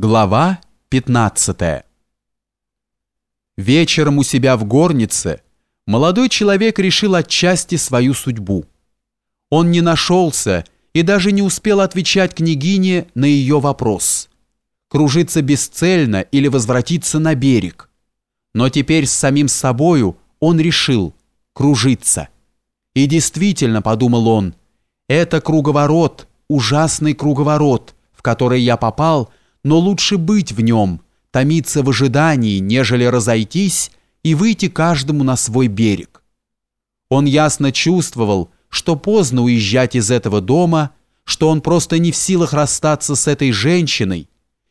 Глава 15 Вечером у себя в горнице молодой человек решил отчасти свою судьбу. Он не нашелся и даже не успел отвечать княгине на ее вопрос. Кружиться бесцельно или возвратиться на берег. Но теперь с самим собою он решил кружиться. И действительно, подумал он, это круговорот, ужасный круговорот, в который я попал – но лучше быть в нем, томиться в ожидании, нежели разойтись и выйти каждому на свой берег. Он ясно чувствовал, что поздно уезжать из этого дома, что он просто не в силах расстаться с этой женщиной,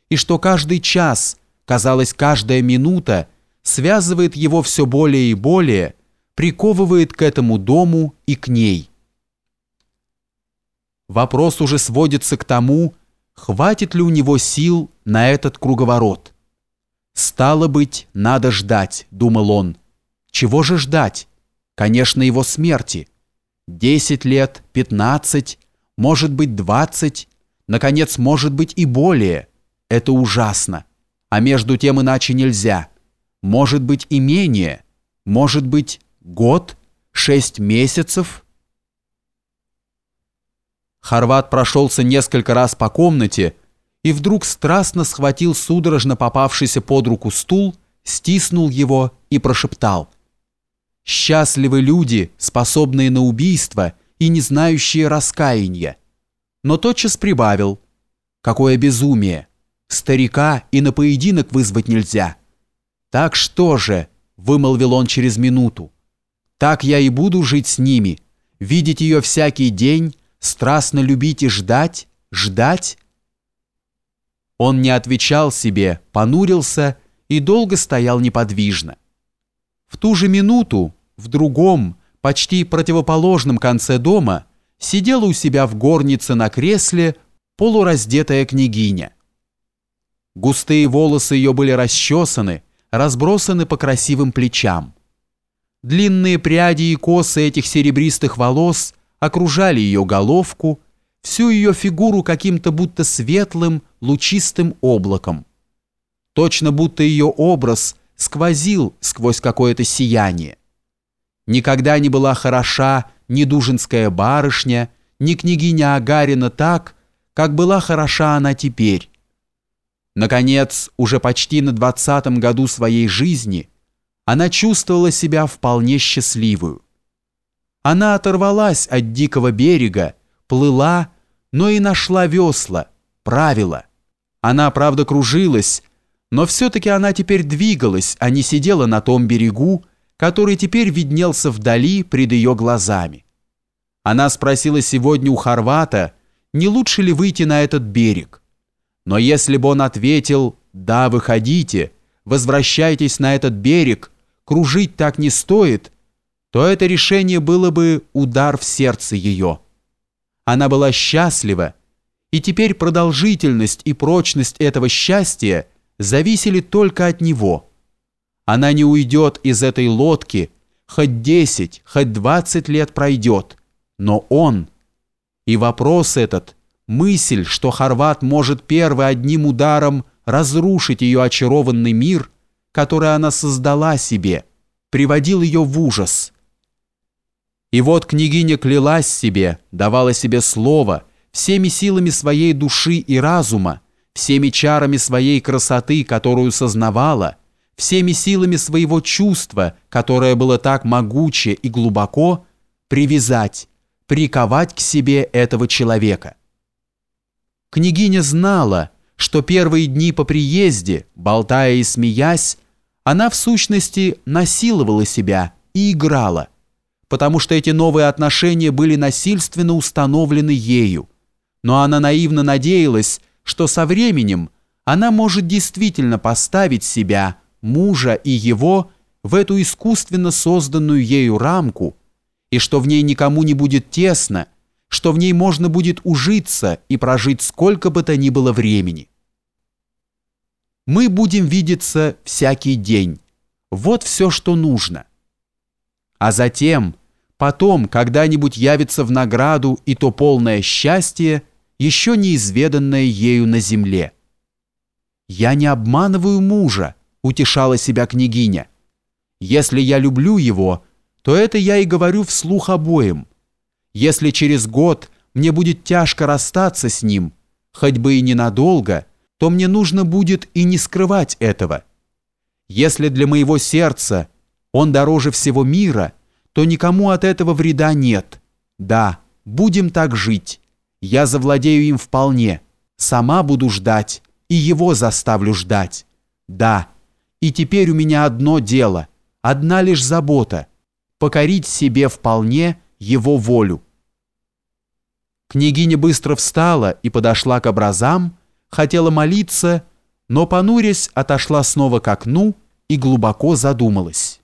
и что каждый час, казалось, каждая минута связывает его все более и более, приковывает к этому дому и к ней. Вопрос уже сводится к тому, хватит ли у него сил на этот круговорот. «Стало быть, надо ждать», — думал он. «Чего же ждать? Конечно, его смерти. Десять лет, пятнадцать, может быть, двадцать, наконец, может быть и более. Это ужасно. А между тем иначе нельзя. Может быть и менее, может быть год, шесть месяцев». Хорват прошелся несколько раз по комнате и вдруг страстно схватил судорожно попавшийся под руку стул, стиснул его и прошептал. «Счастливы люди, способные на убийство и не знающие раскаяния». Но тотчас прибавил. «Какое безумие! Старика и на поединок вызвать нельзя». «Так что же?» – вымолвил он через минуту. «Так я и буду жить с ними, видеть ее всякий день, страстно любить и ждать, ждать? Он не отвечал себе, понурился и долго стоял неподвижно. В ту же минуту в другом, почти противоположном конце дома сидела у себя в горнице на кресле полураздетая княгиня. Густые волосы ее были расчесаны, разбросаны по красивым плечам. Длинные пряди и косы этих серебристых волос окружали ее головку, всю ее фигуру каким-то будто светлым, лучистым облаком. Точно будто ее образ сквозил сквозь какое-то сияние. Никогда не была хороша ни дужинская барышня, ни княгиня Агарина так, как была хороша она теперь. Наконец, уже почти на двадцатом году своей жизни, она чувствовала себя вполне счастливую. Она оторвалась от дикого берега, плыла, но и нашла весла, правила. Она, правда, кружилась, но все-таки она теперь двигалась, а не сидела на том берегу, который теперь виднелся вдали пред ее глазами. Она спросила сегодня у Хорвата, не лучше ли выйти на этот берег. Но если бы он ответил «Да, выходите, возвращайтесь на этот берег, кружить так не стоит», то это решение было бы удар в сердце ее. Она была счастлива, и теперь продолжительность и прочность этого счастья зависели только от него. Она не уйдет из этой лодки, хоть десять, хоть двадцать лет пройдет, но он. И вопрос этот, мысль, что Хорват может первый одним ударом разрушить ее очарованный мир, который она создала себе, приводил ее в ужас – и вот княгиня клялась себе, давала себе слово, всеми силами своей души и разума, всеми чарами своей красоты, которую сознавала, всеми силами своего чувства, которое было так могуче и глубоко, привязать, приковать к себе этого человека. Княгиня знала, что первые дни по приезде, болтая и смеясь, она в сущности насиловала себя и играла – потому что эти новые отношения были насильственно установлены ею. Но она наивно надеялась, что со временем она может действительно поставить себя, мужа и его в эту искусственно созданную ею рамку, и что в ней никому не будет тесно, что в ней можно будет ужиться и прожить сколько бы то ни было времени. Мы будем видеться всякий день. Вот все, что нужно. А затем, потом когда-нибудь явится в награду и то полное счастье, еще неизведанное ею на земле. «Я не обманываю мужа», — утешала себя княгиня. «Если я люблю его, то это я и говорю вслух обоим. Если через год мне будет тяжко расстаться с ним, хоть бы и ненадолго, то мне нужно будет и не скрывать этого. Если для моего сердца он дороже всего мира, то никому от этого вреда нет. Да, будем так жить. Я завладею им вполне. Сама буду ждать, и его заставлю ждать. Да, и теперь у меня одно дело, одна лишь забота — покорить себе вполне его волю. Княгиня быстро встала и подошла к образам, хотела молиться, но, понурясь, отошла снова к окну и глубоко задумалась.